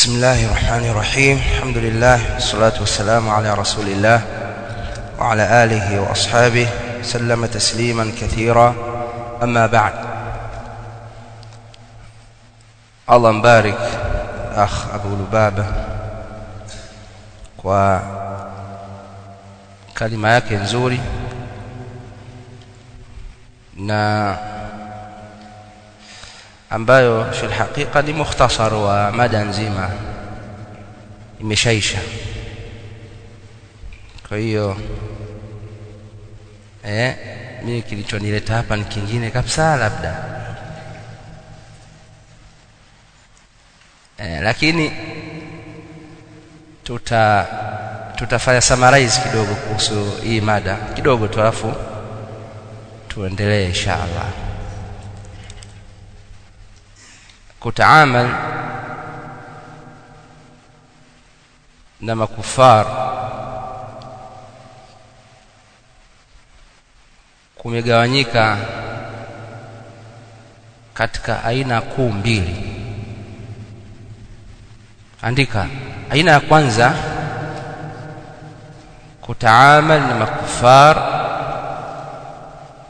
بسم الله الرحمن الرحيم الحمد لله والصلاة والسلام على رسول الله وعلى آله وأصحابه سلم تسليما كثيرا أما بعد الله مبارك أخ أبو لبابة kwa kalima yake nzuri ambayo fil haqiqa ni mukhtasar wa mada nzima. Imeshaisha. Kwa hiyo eh mimi kilichonileta hapa ni kingine kabisa labda. Eh, lakini tuta tutafanya summarize kidogo kuhusu hii mada. Kidogo tu alafu tuendelee inshallah kutaamal na makufar. Kumegawanyika katika aina kuu mbili. Andika aina ya kwanza kutaamal na makufar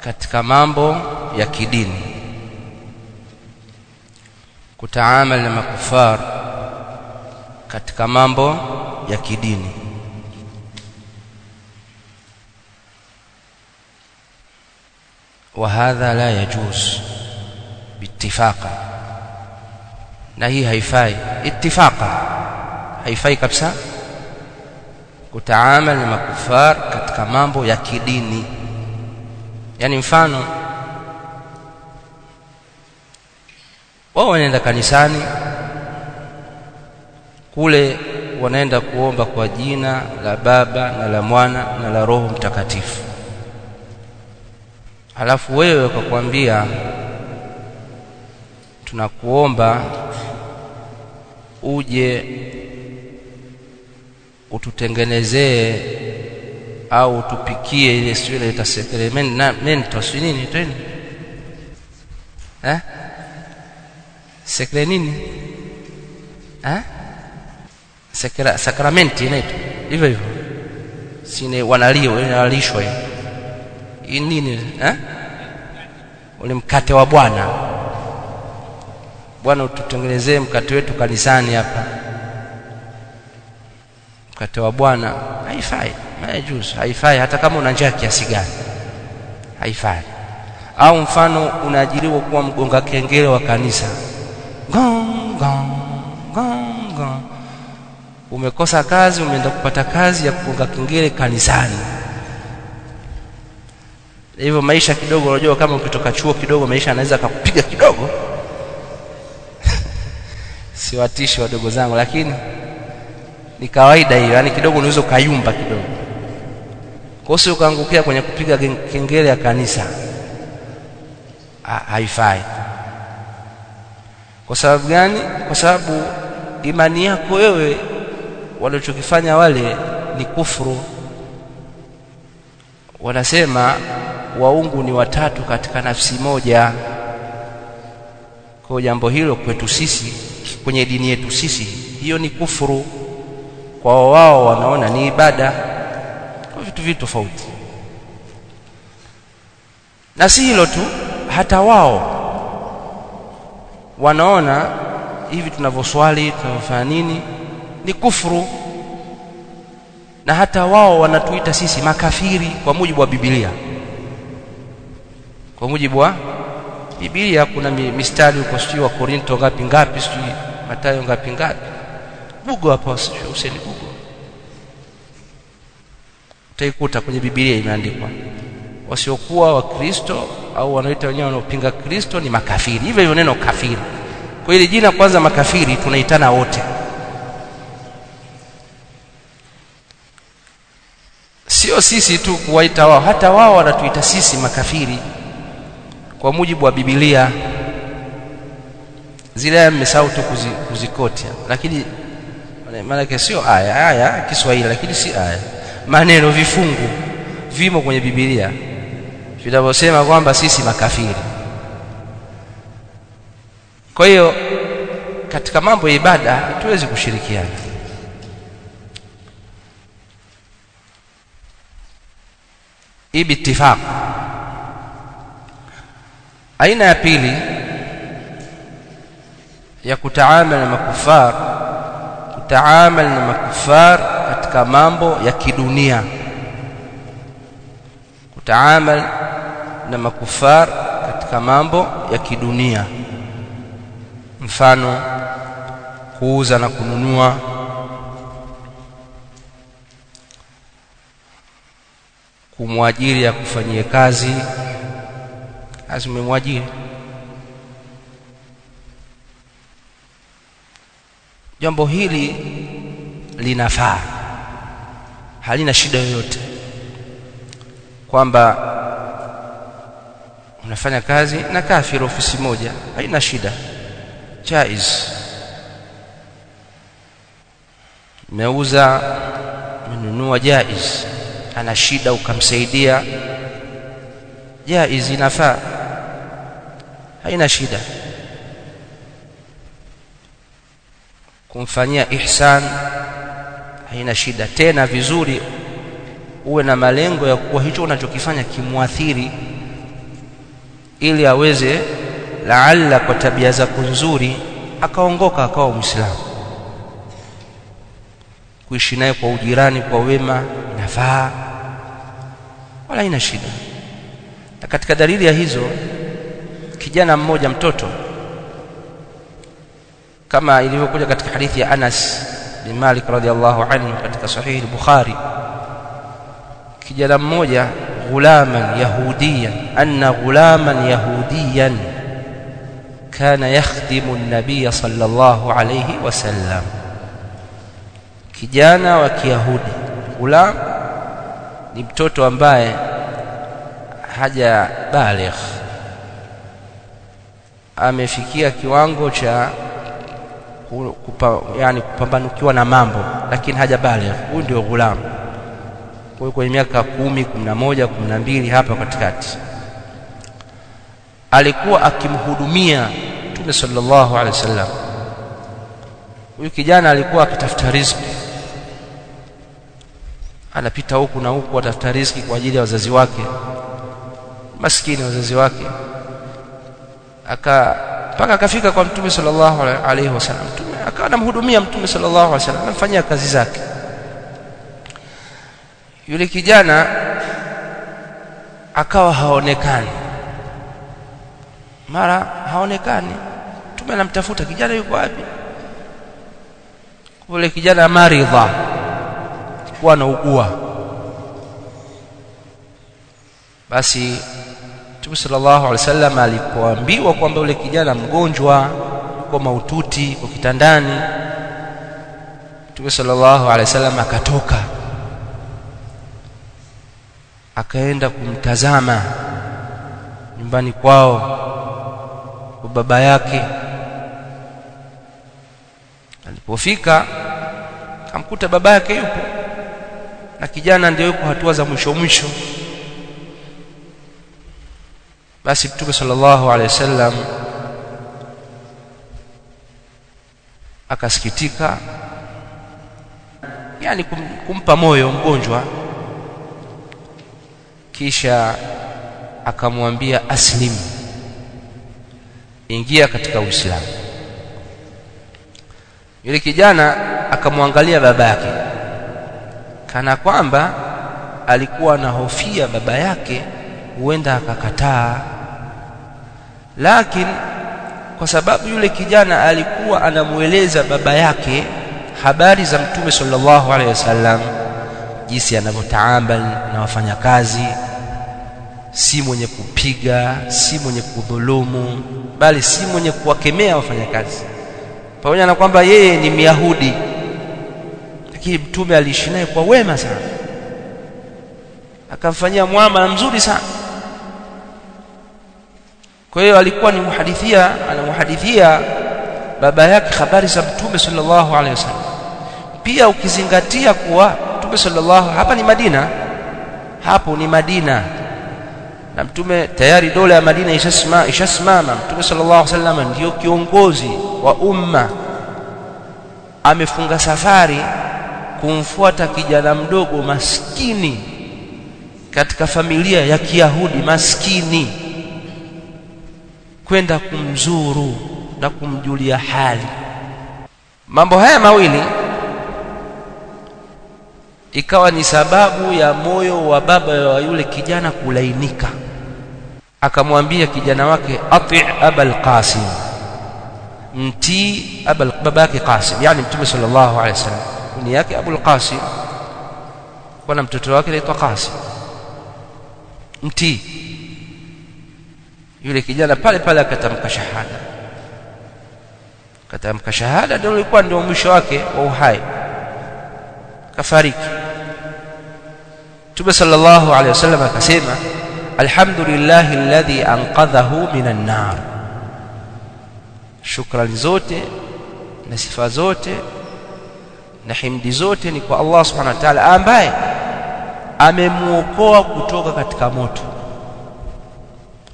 katika mambo ya kidini kutaamal na makufar katika mambo ya kidini وهذا لا يجوز باتفاقا na hii haifai ittifaqa haifai kabisa kutaamal na makufar katika mambo ya kidini yani mfano wao wanaenda kanisani. Kule wanaenda kuomba kwa jina la baba na la mwana na la roho mtakatifu. Alafu wewe ukakwambia tunakuomba uje ututengenezee au utupikie ile sio ile na si nini tena eh sekre nini? Eh sekra sakramenti inaitwa hivyo hivyo. Sine wanalio wanalishwa hii nini eh ule mkate wa bwana. Bwana ututengenezee mkate wetu kanisani hapa. Mkate wa bwana haifai haijuzu haifai hata kama una njaa kiasi gani. Haifai. Au mfano unaajiriwa kuwa mgonga kengele wa kanisa umekosa kazi umeenda kupata kazi ya kugonga kengele kanisani. Hivyo maisha kidogo unajua kama ukitoka chuo kidogo maisha anaweza akakupiga kidogo. Siwatishi wadogo zangu lakini ni kawaida hiyo yani kidogo unaweza ukayumba kidogo. Kwa hiyo ukaangukia kwenye kupiga kengele ya kanisa. Ha, haifai kwa sababu gani? Kwa sababu imani yako wewe walichokifanya wale ni kufru wanasema waungu ni watatu katika nafsi moja. Kwa jambo hilo kwetu sisi kwenye dini yetu sisi hiyo ni kufru kwa wao wanaona ni ibada. Kwa vitu vitu tofauti. Na si hilo tu hata wao wanaona hivi tunavyoswali tunavyofanya nini? Ni kufuru na hata wao wanatuita sisi makafiri kwa mujibu wa Biblia. Kwa mujibu wa Biblia kuna mistari uko sio wa Korinto ngapi ngapi sio Mathayo ngapi ngapi. Bugo hapo useni bugo utaikuta kwenye Biblia imeandikwa wasiokuwa wakristo au wanaoita wenyewe wanaopinga Kristo ni makafiri. Hivyo hivyo neno kafiri. Kwa ile jina kwanza makafiri tunaitana wote. Sio sisi tu kuwaita wao hata wao wanatuita sisi makafiri. Kwa mujibu wa Biblia zile aya mmesahau tu kuzikoti. Lakini maana sio aya aya Kiswahili lakini si aya. Maneno vifungu vimo kwenye Biblia vinavyosema kwamba sisi makafiri. Kwa hiyo katika mambo ya ibada hatuwezi kushirikiana. Hii bitifaq aina ya pili ya kutaamala na makufar kutaamal na makufar katika mambo ya kidunia. Kutaamal na makufar katika mambo ya kidunia. Mfano kuuza na kununua. Kumwajiri ya kufanyia kazi azimemwajiri jambo hili linafaa. Halina shida yoyote. Kwamba unafanya kazi na kafiri ofisi moja. Haina shida. Jaiz. Meuza menunua jaiz. Ana shida ukamsaidia. Jaiz inafaa. Haina shida. Kumfanyia ihsan haina shida. Tena vizuri uwe na malengo ya kuwa hicho unachokifanya kimwathiri ili aweze laalla kwa tabia zako nzuri akaongoka akawa muislamu. Kuishi naye kwa ujirani kwa wema inafaa wala ina shida. Na katika dalili ya hizo kijana mmoja mtoto kama ilivyokuja katika hadithi ya Anas bin Malik radhiallahu anhu katika sahihi al-Bukhari kijana mmoja غلاما يهوديا أن غلاما يهوديا كان يخدم النبي صلى الله عليه وسلم kijana wa kiyahudi gulam ni mtoto ambaye haja baligh amefikia kiwango cha kupa, yani kupambanukiwa na mambo lakini haja baligh huyu ndio gulam kwa hiyo kwenye miaka kumi kumi na moja kumi na mbili hapa katikati. Alikuwa akimhudumia Mtume sallallahu alaihi wasallam. Huyu kijana alikuwa akitafuta riziki. Anapita huku na huku atafuta riziki kwa ajili ya wazazi wake. Maskini wazazi wake. Aka mpaka akafika kwa Mtume sallallahu alaihi wasallam. Mtume akawa anamhudumia Mtume sallallahu alaihi wasallam anamfanyia kazi zake yule kijana akawa haonekani. Mara haonekani. Mtume anamtafuta kijana yuko wapi? Yule kijana maridha. Kuwa anaugua basi Mtume sallallahu alaihi wasallam alipoambiwa kwamba yule kijana mgonjwa kwa maututi kwa kitandani Mtume sallallahu alaihi wasallam akatoka akaenda kumtazama nyumbani kwao kwa baba yake. Alipofika akamkuta baba yake yupo na kijana ndio yuko hatua za mwisho mwisho. Basi mtume sallallahu alaihi wasallam akasikitika yani kum, kumpa moyo mgonjwa kisha akamwambia aslim ingia katika uislamu. Yule kijana akamwangalia baba yake kana kwamba alikuwa anahofia baba yake huenda akakataa. Lakini kwa sababu yule kijana alikuwa anamueleza baba yake habari za mtume sallallahu alaihi wasallam jinsi anavyotaamba na wafanyakazi si mwenye kupiga si mwenye kudhulumu bali si mwenye kuwakemea wafanyakazi. Pamoja na kwamba yeye ni myahudi lakini mtume aliishi naye kwa wema sana. Akamfanyia muamala mzuri sana. Kwa hiyo alikuwa ni muhadithia anamuhadithia baba yake habari za mtume sallallahu alaihi wasallam. Pia ukizingatia kuwa mtume sallallahu hapa ni Madina. Hapo ni Madina na mtume tayari dola ya Madina ishasimama ishasimama. Mtume sallallahu alaihi wasallam ndio kiongozi wa umma. Amefunga safari kumfuata kijana mdogo maskini katika familia ya Kiyahudi maskini kwenda kumzuru na kumjulia hali. Mambo haya mawili ikawa ni sababu ya moyo wa baba wa yule kijana kulainika. Akamwambia kijana wake ati abal qasim. Mti abal babake qasim yani mtume sallallahu alaihi wasallam. Ni yake abul qasim. Kuna mtoto wake anaitwa qasim. Mtii. Yule kijana pale pale akatamka shahada. Akatamka shahada ndio ilikuwa ndio mwisho wake wa uhai kafariki Mtume sallallahu alaihi wasallam akasema alhamdulillahi alladhi anqadhahu minan nar. Shukrani zote na sifa zote na himdi zote ni kwa Allah subhanahu wa ta'ala ambaye amemuokoa kutoka katika moto.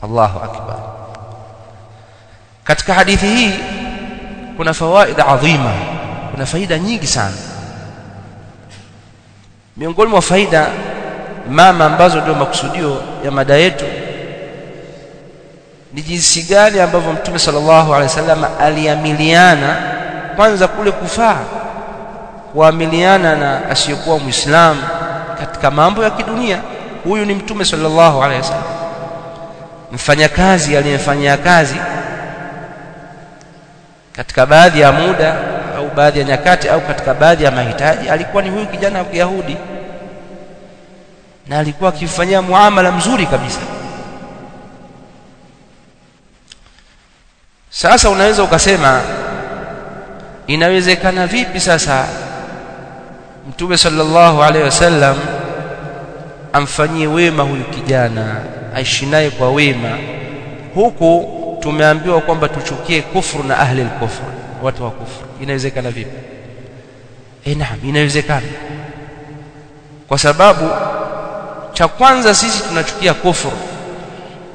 Allahu akbar. Katika hadithi hii kuna fawaida adhima kuna faida nyingi sana miongoni mwa faida mama ambazo ndio makusudio ya mada yetu ni jinsi gani ambavyo mtume sallallahu alaihi wasallam aliamiliana kwanza kule kufaa kuamiliana na asiyekuwa muislamu katika mambo ya kidunia. Huyu ni mtume sallallahu alaihi wasallam. Mfanyakazi aliyemfanyia kazi katika baadhi ya muda au baadhi ya nyakati au katika baadhi ya mahitaji alikuwa ni huyu kijana wa Kiyahudi. Na alikuwa akifanyia muamala mzuri kabisa. Sasa unaweza ukasema inawezekana vipi sasa mtume sallallahu alaihi wasallam amfanyie wema huyu kijana aishi naye kwa wema? Huku tumeambiwa kwamba tuchukie kufru na ahli al-kufr watu wa kufuru inawezekana vipi? Eh naam inawezekana. Kwa sababu cha kwanza sisi tunachukia kufuru.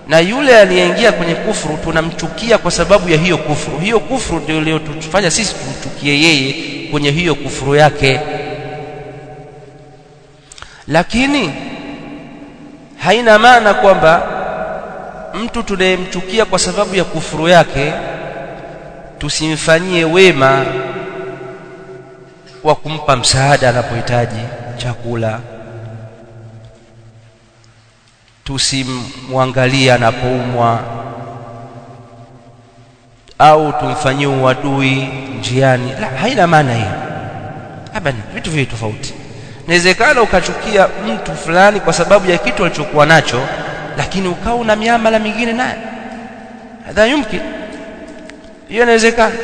Na yule aliyeingia kwenye kufuru tunamchukia kwa sababu ya hiyo kufuru. Hiyo kufuru ndio iliyotufanya sisi tumchukie yeye kwenye hiyo kufuru yake. Lakini haina maana kwamba mtu tunayemchukia kwa sababu ya kufuru yake tusimfanyie wema wa kumpa msaada anapohitaji chakula. Tusimwangalie anapoumwa au tumfanyie uadui njiani. La haina maana hiyo. Hapa vitu viwili tofauti. Inawezekana ukachukia mtu fulani kwa sababu ya kitu alichokuwa nacho lakini ukawa na miamala mingine naye hadha yumkin hiyo inawezekana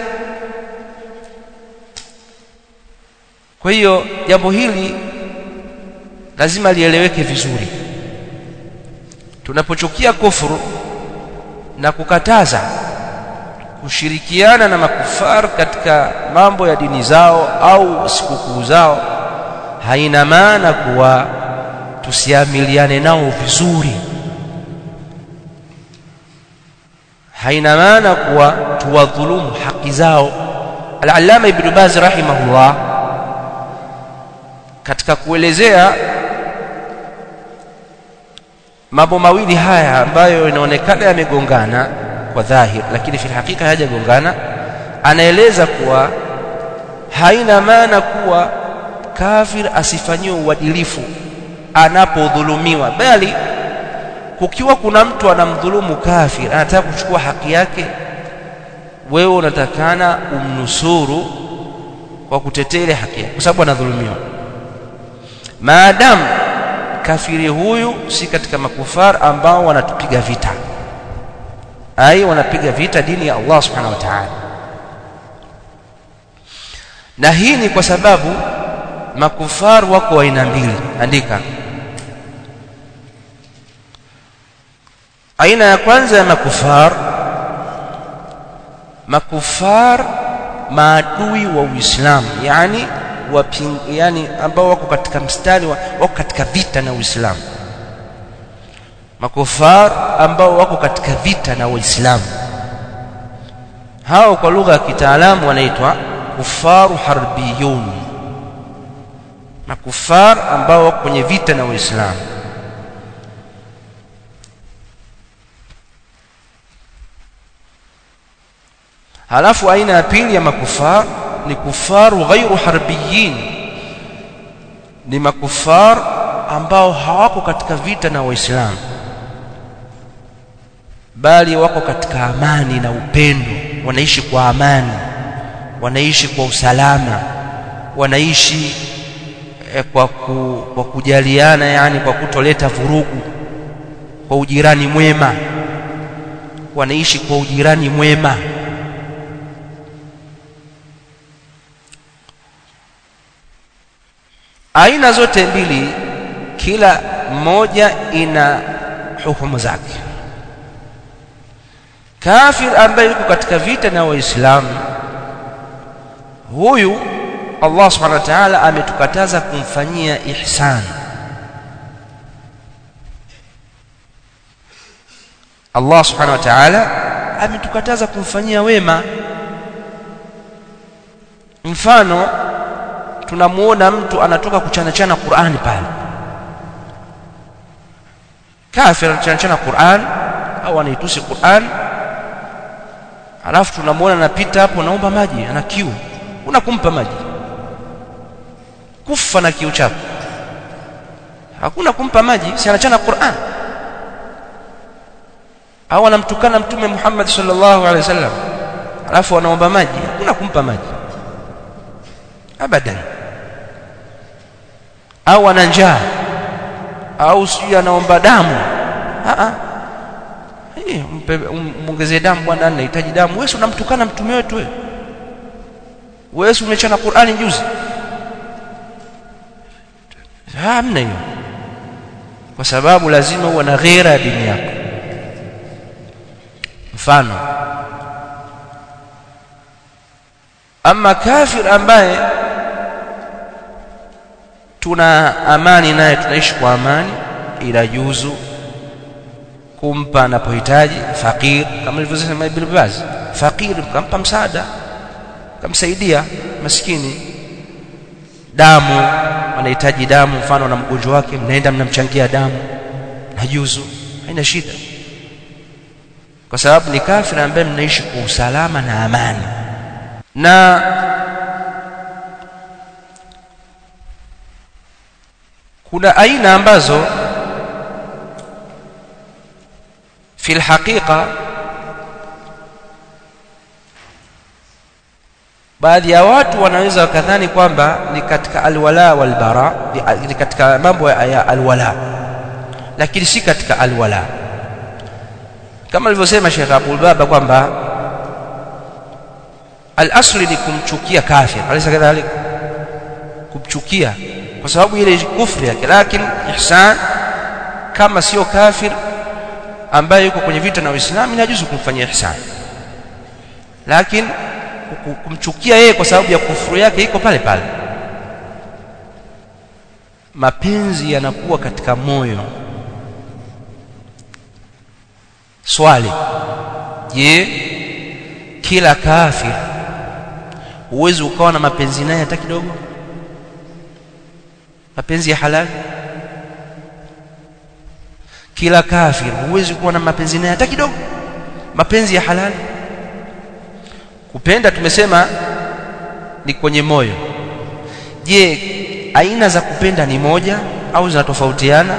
kwa hiyo jambo hili lazima lieleweke vizuri. Tunapochukia kufuru na kukataza kushirikiana na makufar katika mambo ya dini zao au sikukuu zao haina maana kuwa tusiamiliane nao vizuri. Haina maana kuwa tuwadhulumu haki zao. Al-allama ibn baz rahimahullah katika kuelezea mambo mawili haya ambayo inaonekana yamegongana kwa dhahir lakini fil hakika hayajagongana anaeleza kuwa haina maana kuwa kafir asifanyiwe uadilifu anapodhulumiwa bali kukiwa kuna mtu anamdhulumu kafir anataka kuchukua haki yake wewe unatakana umnusuru kwa kutetea ile haki yake kwa sababu anadhulumiwa. Maadamu kafiri huyu si katika makufar ambao wanatupiga vita. Ai wanapiga vita dini ya Allah subhanahu wa ta'ala. Na hii ni kwa sababu makufar wako aina mbili. Andika. Aina ya kwanza ya makufar makufar maadui wa Uislamu yani waping, yani ambao wako katika mstari wa, wako katika vita na Uislamu. Makufar ambao wako katika vita na waislamu hao kwa lugha ya kitaalamu wanaitwa kufaru harbiyun. Makufar ambao wako kwenye vita na waislamu halafu aina ya pili ya makufar ni kufaru ghairu harbiyin. Ni makufar ambao hawako katika vita na waislamu bali wako katika amani na upendo. Wanaishi kwa amani wanaishi kwa usalama wanaishi eh, kwa, ku, kwa kujaliana yani kwa kutoleta vurugu kwa ujirani mwema. Wanaishi kwa ujirani mwema aina zote mbili kila moja ina hukumu zake. Kafir ambaye yuko katika vita na waislamu huyu Allah subhanahu wa ta'ala ametukataza kumfanyia ihsan. Allah subhanahu wa ta'ala ametukataza kumfanyia wema. Mfano tunamuona mtu anatoka kuchanachana Qur'ani pale. Kafir anachanachana Qur'an au anaitusi Qur'an. Alafu tunamuona anapita hapo naomba maji ana kiu. Unakumpa maji. Kufa na kiu chako. Hakuna kumpa maji si anachana Qur'an. Au anamtukana mtume Muhammad sallallahu alaihi wasallam. Alafu anaomba maji hakuna kumpa maji. Abadan au ana njaa au sijui anaomba damu. A a muongezee damu bwana anahitaji damu. Wewe unamtukana mtume wetu wewe? Wewe umechana Qur'ani juzi? Hamna hiyo. Kwa sababu lazima uwe na ghera ya dini yako. Mfano. Ama kafir ambaye tuna amani naye tunaishi kwa amani ila juzu kumpa anapohitaji fakir kama ilivyosema Ibn Baz fakir kampa msaada kamsaidia maskini. Damu anahitaji damu mfano na mgonjwa wake mnaenda mnamchangia damu najuzu haina shida. Kwa sababu ni kafiri ambaye mnaishi kwa usalama na amani. Na kuna aina ambazo fi alhaqiqa baadhi ya watu wanaweza wakadhani kwamba ni katika alwala walbara ni katika mambo ya alwala lakini si katika alwala. Kama alivyosema Sheikh Abdul Baba kwamba al-asli ni kumchukia kafir alisa kadhalika? Kumchukia kwa sababu ile kufri yake. Lakini ihsan kama sio kafir ambaye yuko kwenye vita na Uislamu inajuzu kumfanyia ihsan. Lakini kumchukia yeye kwa sababu ya kufuru yake iko pale pale. Mapenzi yanakuwa katika moyo. Swali. Je kila kafir huwezi ukawa na mapenzi naye hata kidogo mapenzi ya halali. Kila kafir huwezi kuwa na mapenzi naye hata kidogo. Mapenzi ya halali. Kupenda tumesema ni kwenye moyo. Je aina za kupenda ni moja au zinatofautiana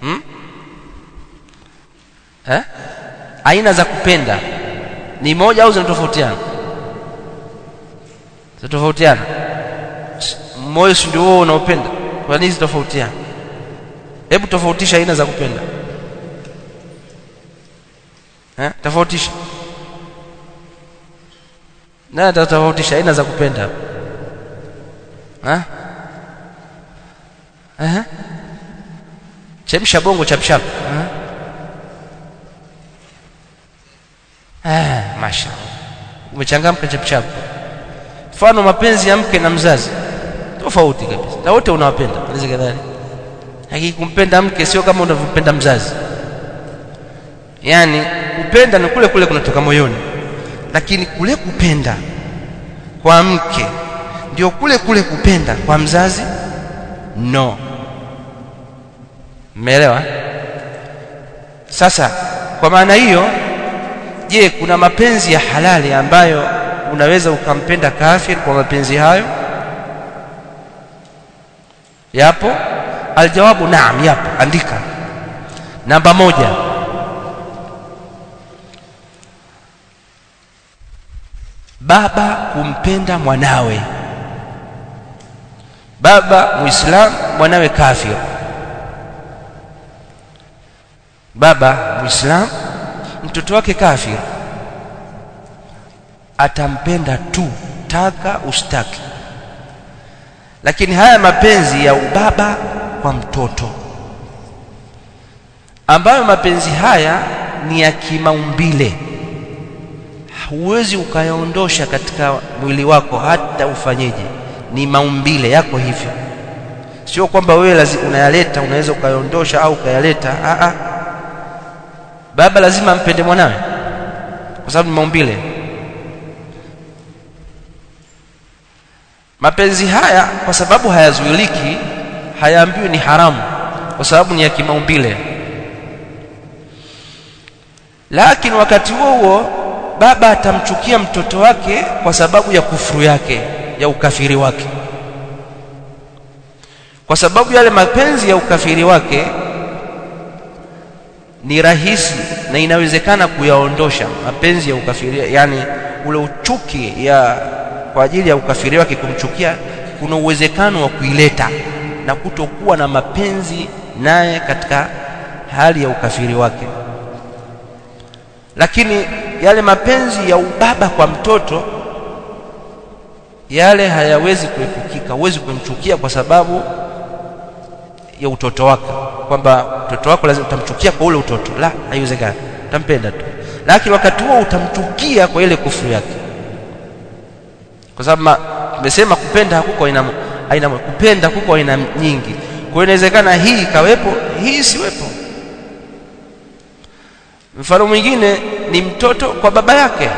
hmm? eh? aina za kupenda ni moja au zinatofautiana zinatofautiana moyo si ndio unaopenda. Kwa nini zitofautiana hebu tofautisha aina za kupenda. Eh? tofautisha. Nani atatofautisha aina za kupenda? Ha? Aha. chemsha bongo chapchap ah masha umechangamka chapchap mfano mapenzi ya mke na mzazi tofauti kabisa. Na wote unawapenda aliza kadhalika lakini kumpenda mke sio kama unavyompenda mzazi. Yani kupenda ni kule kule kunatoka moyoni. Lakini kule kupenda kwa mke ndio kule kule kupenda kwa mzazi? No. Mmeelewa? Sasa kwa maana hiyo je kuna mapenzi ya halali ambayo unaweza ukampenda kafir kwa mapenzi hayo yapo? Aljawabu naam yapo. Andika. Namba moja. Baba kumpenda mwanawe. Baba muislam mwanawe kafir. Baba muislam mtoto wake kafir. Atampenda tu taka ustaki lakini haya mapenzi ya ubaba kwa mtoto ambayo mapenzi haya ni ya kimaumbile huwezi ukayaondosha katika mwili wako hata ufanyeje. Ni maumbile yako hivyo. Sio kwamba wewe lazima unayaleta unaweza ukayaondosha au ukayaleta. A baba lazima ampende mwanawe kwa sababu ni maumbile mapenzi haya kwa sababu hayazuiliki hayaambiwi ni haramu kwa sababu ni ya kimaumbile. Lakini wakati huo huo baba atamchukia mtoto wake kwa sababu ya kufuru yake ya ukafiri wake. Kwa sababu yale mapenzi ya ukafiri wake ni rahisi na inawezekana kuyaondosha mapenzi ya ukafiri yani ule uchuki ya kwa ajili ya ukafiri wake kumchukia kuna uwezekano wa kuileta na kutokuwa na mapenzi naye katika hali ya ukafiri wake. Lakini yale mapenzi ya ubaba kwa mtoto yale hayawezi kuepukika huwezi kumchukia kwa sababu ya utoto wake kwamba mtoto wako lazima utamchukia kwa ule utoto. La haiwezekani. Utampenda tu. Lakini wakati huo utamchukia kwa ile kufuru yake kwa sababu tumesema kupenda hakuko aina aina kupenda kuko aina nyingi. Kwa hiyo inawezekana hii kawepo hii siwepo mfano mwingine ni mtoto kwa baba yake.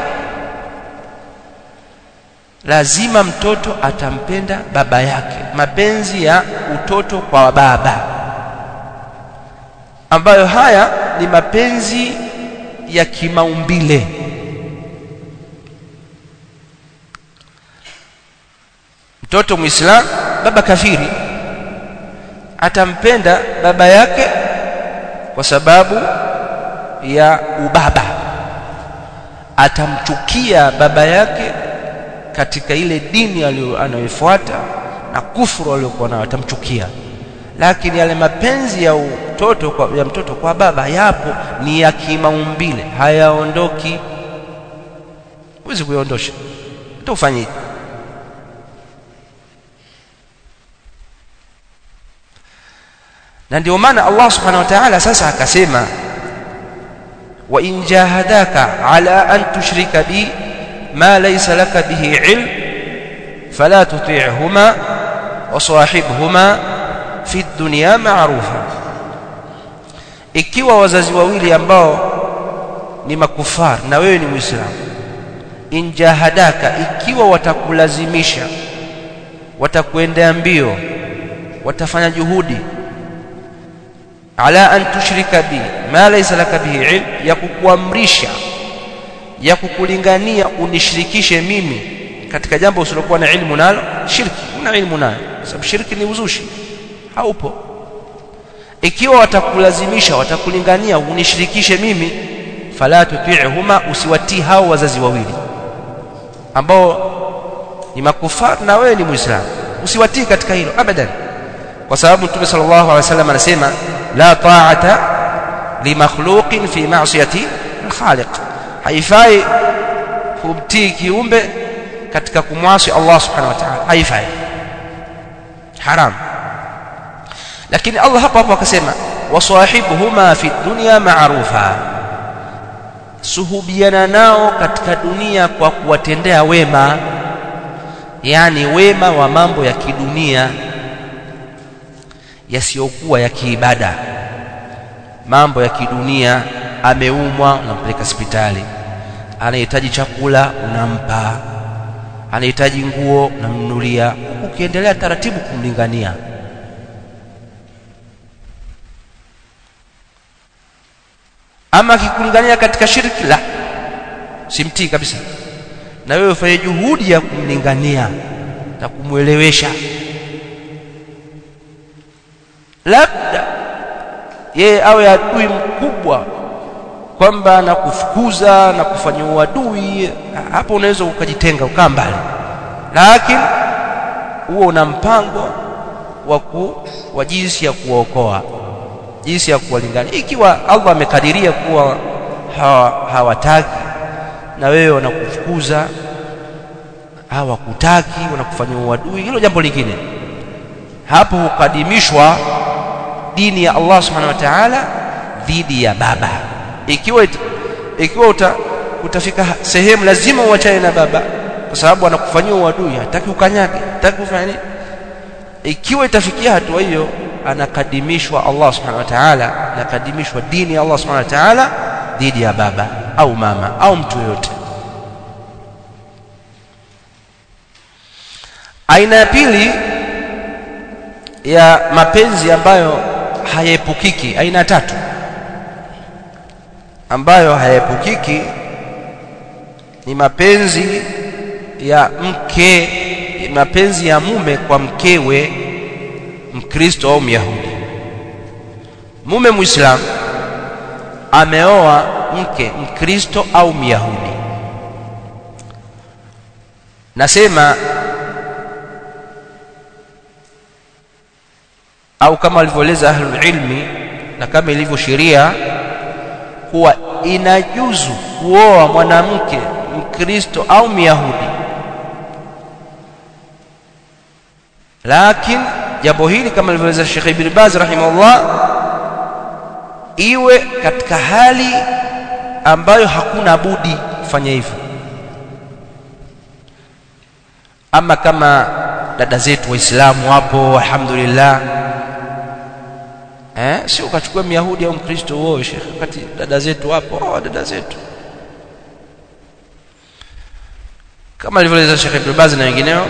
Lazima mtoto atampenda baba yake. Mapenzi ya utoto kwa baba. Ambayo haya ni mapenzi ya kimaumbile mtoto muislamu baba kafiri. Atampenda baba yake kwa sababu ya ubaba. Atamchukia baba yake katika ile dini anayoifuata na kufuru aliyokuwa nayo atamchukia. Lakini yale mapenzi ya mtoto kwa, ya mtoto kwa baba yapo ni ya kimaumbile hayaondoki. Huwezi kuyaondosha hata na ndio maana Allah subhanahu wa ta'ala sasa akasema wa in jahadaka ala an tushrika bi ma laysa laka bihi ilm fala tuti'huma wa sahibhuma fi dunya ma'rufa. Ikiwa wazazi wawili ambao ni makufar na wewe ni muislamu in jahadaka ikiwa watakulazimisha watakuendea mbio watafanya juhudi ala an tushrika bi ma laysa laka bihi ilm ya kukuamrisha ya kukulingania unishirikishe mimi katika jambo usilokuwa na ilmu nalo shirki una ilmu nayo sababu shirki ni uzushi haupo. Ikiwa watakulazimisha watakulingania unishirikishe mimi fala tuti'huma usiwatii hao wazazi wawili ambao ni makufar na wewe ni muislamu usiwatii katika hilo abadan. Kwa sababu mtume sallallahu alaihi wasallam anasema la ta'ata في fi ma'siyati al-khaliq haifai kumtii kiumbe katika kumwasi Allah subhanahu wa ta'ala haifai haram lakini Allah hapo hapo akasema wasahibuhuma fi dunya ma'rufa suhubiana nao katika dunia kwa kuwatendea wema. yani wema wa mambo ya kidunia yasiyokuwa ya kiibada. Mambo ya kidunia ameumwa unampeleka hospitali. Anahitaji chakula unampa. Anahitaji nguo unamnunulia. Ukiendelea taratibu kumlingania. Ama akikulingania katika shirki la simtii kabisa. Na wewe ufanye juhudi ya kumlingania na kumwelewesha labda yeye awe adui mkubwa kwamba na kufukuza na kufanya uadui hapo unaweza ukajitenga ukaa mbali. Lakini huo una mpango wa wa jinsi ya kuwaokoa jinsi ya kuwalingana ikiwa Allah amekadiria kuwa hawataki hawa na wewe wanakufukuza hawakutaki wanakufanyia uadui hilo jambo lingine. Hapo hukadimishwa dini ya Allah subhanahu wa ta'ala dhidi ya baba. Ikiwa ikiwa uta, utafika sehemu lazima uachane na baba kwa sababu anakufanyia uadui hataki ukanyage hataki ufanye ikiwa itafikia hatua hiyo anakadimishwa Allah subhanahu wa ta'ala anakadimishwa dini ya Allah subhanahu wa ta'ala dhidi ya baba au mama au mtu yote aina ya pili ya mapenzi ambayo hayaepukiki aina tatu. Ambayo hayaepukiki ni mapenzi ya mke mapenzi ya mume kwa mkewe mkristo au myahudi. Mume muislamu ameoa mke mkristo au myahudi. Nasema au kama walivyoeleza ahlul ilmi na kama ilivyo sheria kuwa inajuzu kuoa mwanamke mkristo au myahudi. Lakini jambo hili kama alivyoeleza Sheikh Ibn Baz rahimahullah iwe katika hali ambayo hakuna budi kufanya hivyo. Ama kama dada zetu waislamu hapo alhamdulillah eh si ukachukua myahudi au mkristo wao Sheikh wakati dada zetu hapo oh, dada zetu. Kama alivyoeleza Sheikh Ibn Baz na wengineo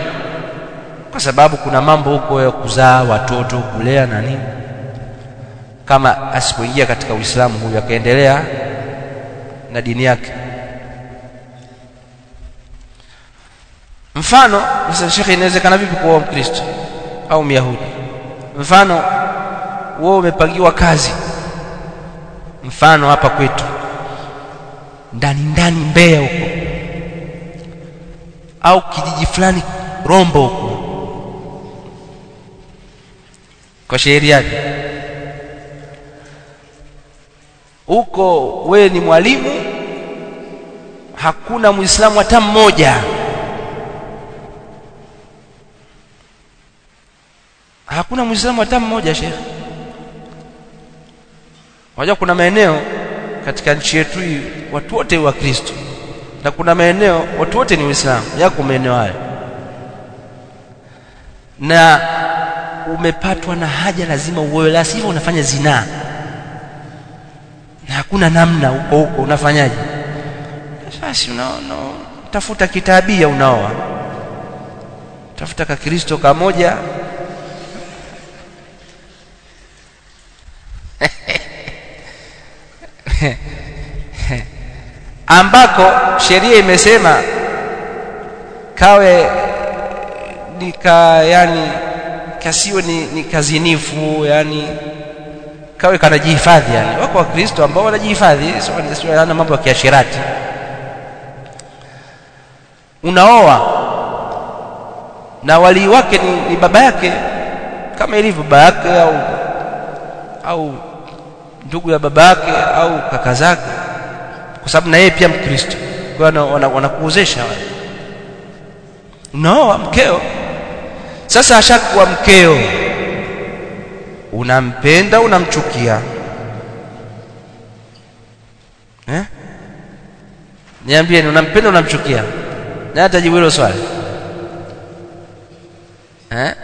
kwa sababu kuna mambo huko ya kuzaa watoto kulea na nini. Kama asipoingia katika Uislamu huyu akaendelea na dini yake. Mfano sasa shekhi inawezekana vipi kuoa mkristo au myahudi? Mfano wewe umepangiwa kazi. Mfano hapa kwetu. Ndani ndani Mbeya huko. Au kijiji fulani Rombo huko. Kwa sheria yake. Huko we ni mwalimu hakuna muislamu hata mmoja. Hakuna muislamu hata mmoja shekhe Wajua kuna maeneo katika nchi yetu hii watu wote wa Kristo na kuna maeneo watu wote ni Waislamu. Yako maeneo hayo. Na umepatwa na haja lazima uoe la sivyo unafanya zinaa. Na hakuna namna huko huko unafanyaje? Basi tafuta kitabia unaoa. Tafuta ka Kristo kamoja ambako sheria imesema kawe nika yani kasiwe ni, ni kazinifu yani kawe kanajihifadhi yani. Wako wakristo ambao wanajihifadhi sio ana mambo ya kiashirati unaoa na walii wake ni, ni baba yake kama ilivyo baba yake au au ndugu ya baba yake au kaka zake kwa sababu na yeye pia mkristo. Kwa hiyo wanakuozesha wana no mkeo. Sasa ashakuwa mkeo. Unampenda unamchukia. Eh? Niambie unampenda unamchukia? Na atajibu hilo swali. Eh?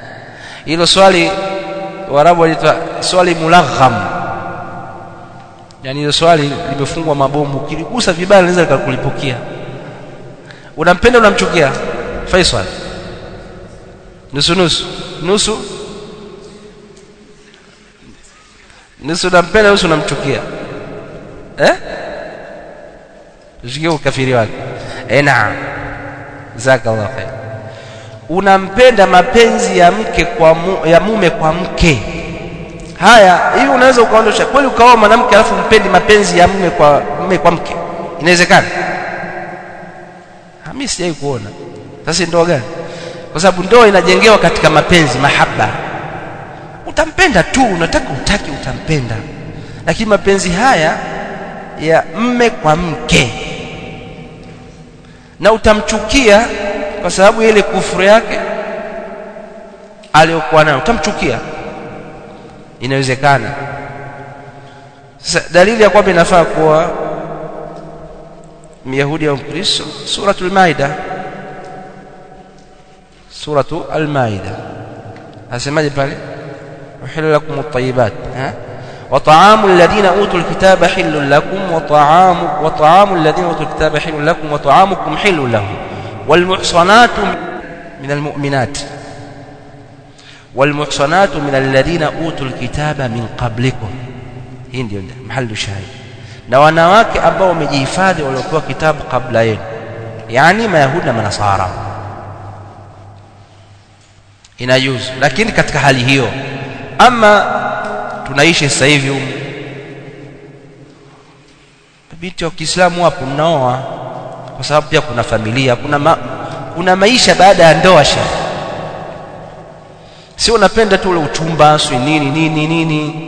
Hilo swali warabu walitwa swali mulagham yani hilo swali limefungwa mabomu. Kiligusa vibaya linaweza likakulipukia. Unampenda unamchukia. Faisal nusu nusu. Nusu. Nusu unampenda nusu unamchukia. Eh? Usikie ukafiri wake. Eh naam. Jazakallahu khair unampenda mapenzi ya mke kwa mu, ya mume kwa mke haya hivi unaweza ukaondosha kweli ukaoa mwanamke alafu mpendi mapenzi ya mume kwa mume kwa mke? Inawezekana? Mimi sijai kuona. Sasa ndoa gani? Kwa sababu ndoa inajengewa katika mapenzi mahaba. Utampenda tu unataka utaki utampenda. Lakini mapenzi haya ya mme kwa mke. Na utamchukia kwa sababu ile kufuru yake aliyokuwa nayo. Utamchukia inawezekana sasa dalili ya kwamba inafaa kuwa myahudi au mkristo suratul maida suratu al-maida asemaje pale uhillu lakum at-tayyibat ha وطعام الذين اوتوا الكتاب حل لكم وطعام وطعام الذين اوتوا الكتاب حل لكم وطعامكم حل لهم والمحصنات من المؤمنات والمحصنات من الذين اوتوا الكتاب من قبلكم hii ndio mahali shahidi na wanawake ambao wamejihifadhi waliopewa kitabu kabla yenu yani mayahudi na manasara inajuzu lakini katika hali hiyo ama tunaishi sasa hivi humu binti wa Kiislamu hapo mnaoa kwa sababu pia kuna familia kuna ma, kuna maisha baada ya ndoa sha sio unapenda tu ule utumba sio nini nini nini.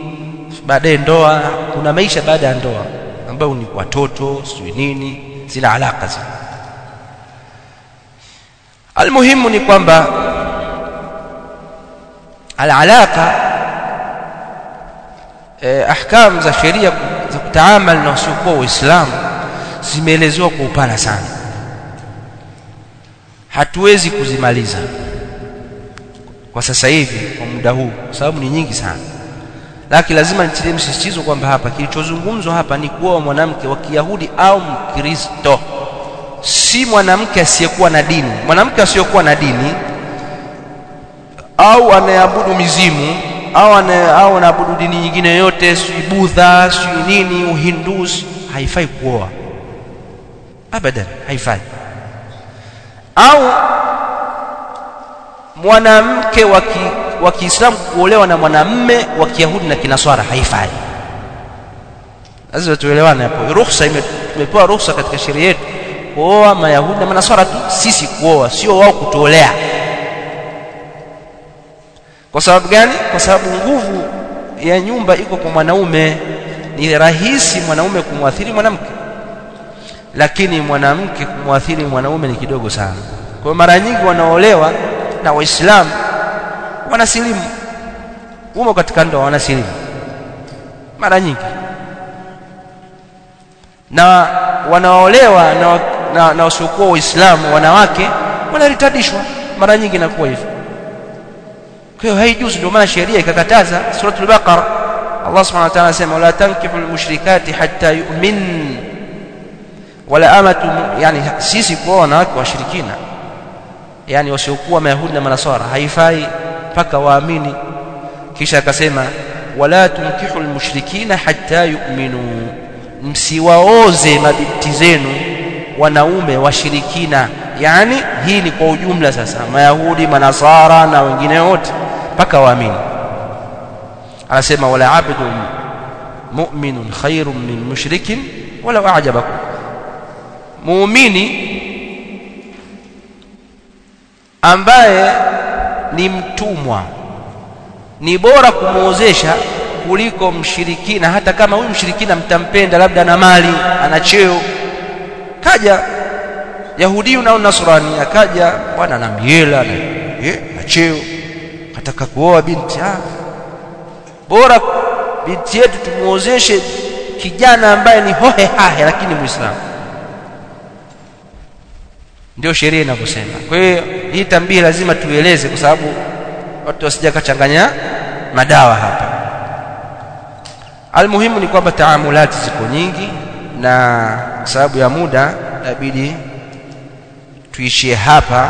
Baadaye ndoa kuna maisha baada ya ndoa ambayo ni watoto sio nini zina alaka zile. Almuhimu ni kwamba alalaka eh, ahkam za sheria za kutaamal na wasiokuwa waislamu zimeelezewa kwa upana sana. Hatuwezi kuzimaliza kwa sasa hivi kwa muda huu kwa sababu ni nyingi sana. Lakini lazima nitilie msisitizo kwamba hapa kilichozungumzwa hapa ni kuoa mwanamke wa Kiyahudi au Mkristo. Si mwanamke asiyekuwa na dini. Mwanamke asiyekuwa na dini au anayeabudu mizimu au ana, au anaabudu dini nyingine yoyote si budha si nini uhindusi haifai kuoa. Abadan haifai. Au mwanamke wa Kiislamu kuolewa na mwanamme wa Kiyahudi na Kinaswara haifai. Lazima tuelewane hapo. Ruhusa imepewa ruhusa katika sheria yetu kuoa mayahudi na manaswara tu sisi kuoa sio wao kutuolea kwa sababu gani? Kwa sababu nguvu ya nyumba iko kwa mwanaume. Ni rahisi mwanaume kumwathiri mwanamke. Lakini mwanamke kumwathiri mwanaume ni kidogo sana. Kwa mara nyingi wanaolewa na waislamu wanasilimu. Umo katika ndoa wanasilimu. Mara nyingi. Na wanaolewa na, na, na wasiokuwa waislamu wanawake wanaritadishwa mara nyingi inakuwa hivyo. Kwa hiyo haijuzi ndio maana sheria ikakataza suratul baqara. Allah subhanahu wa ta'ala anasema wala tankihu almushrikati hatta yu'min. Wala amatu yani sisi kwa wanawake washirikina yani wasiokuwa mayahudi na manasara haifai mpaka waamini. Kisha akasema wala tunkihu almushrikina hatta yu'minu. Msiwaoze mabinti zenu wanaume washirikina. Yani hii ni kwa ujumla sasa mayahudi manasara na wengine wote mpaka waamini. Anasema wala abdun mu'minun khairun min mushrikin wala a'jabakum. Muumini ambaye ni mtumwa. Ni bora kumuozesha kuliko mshirikina. Hata kama huyu mshirikina mtampenda labda na mali ana cheo. Kaja yahudi na nasrani akaja bwana na miela na, eh, cheo. Kataka kuoa binti ah. bora binti yetu tumuozeshe kijana ambaye ni hohe hahe lakini muislamu ndio sheria inavyosema. Kwa hiyo hii tambii lazima tueleze kwa sababu watu wasija kachanganya madawa hapa. Almuhimu ni kwamba taamulati ziko nyingi na kwa sababu ya muda inabidi tuishie hapa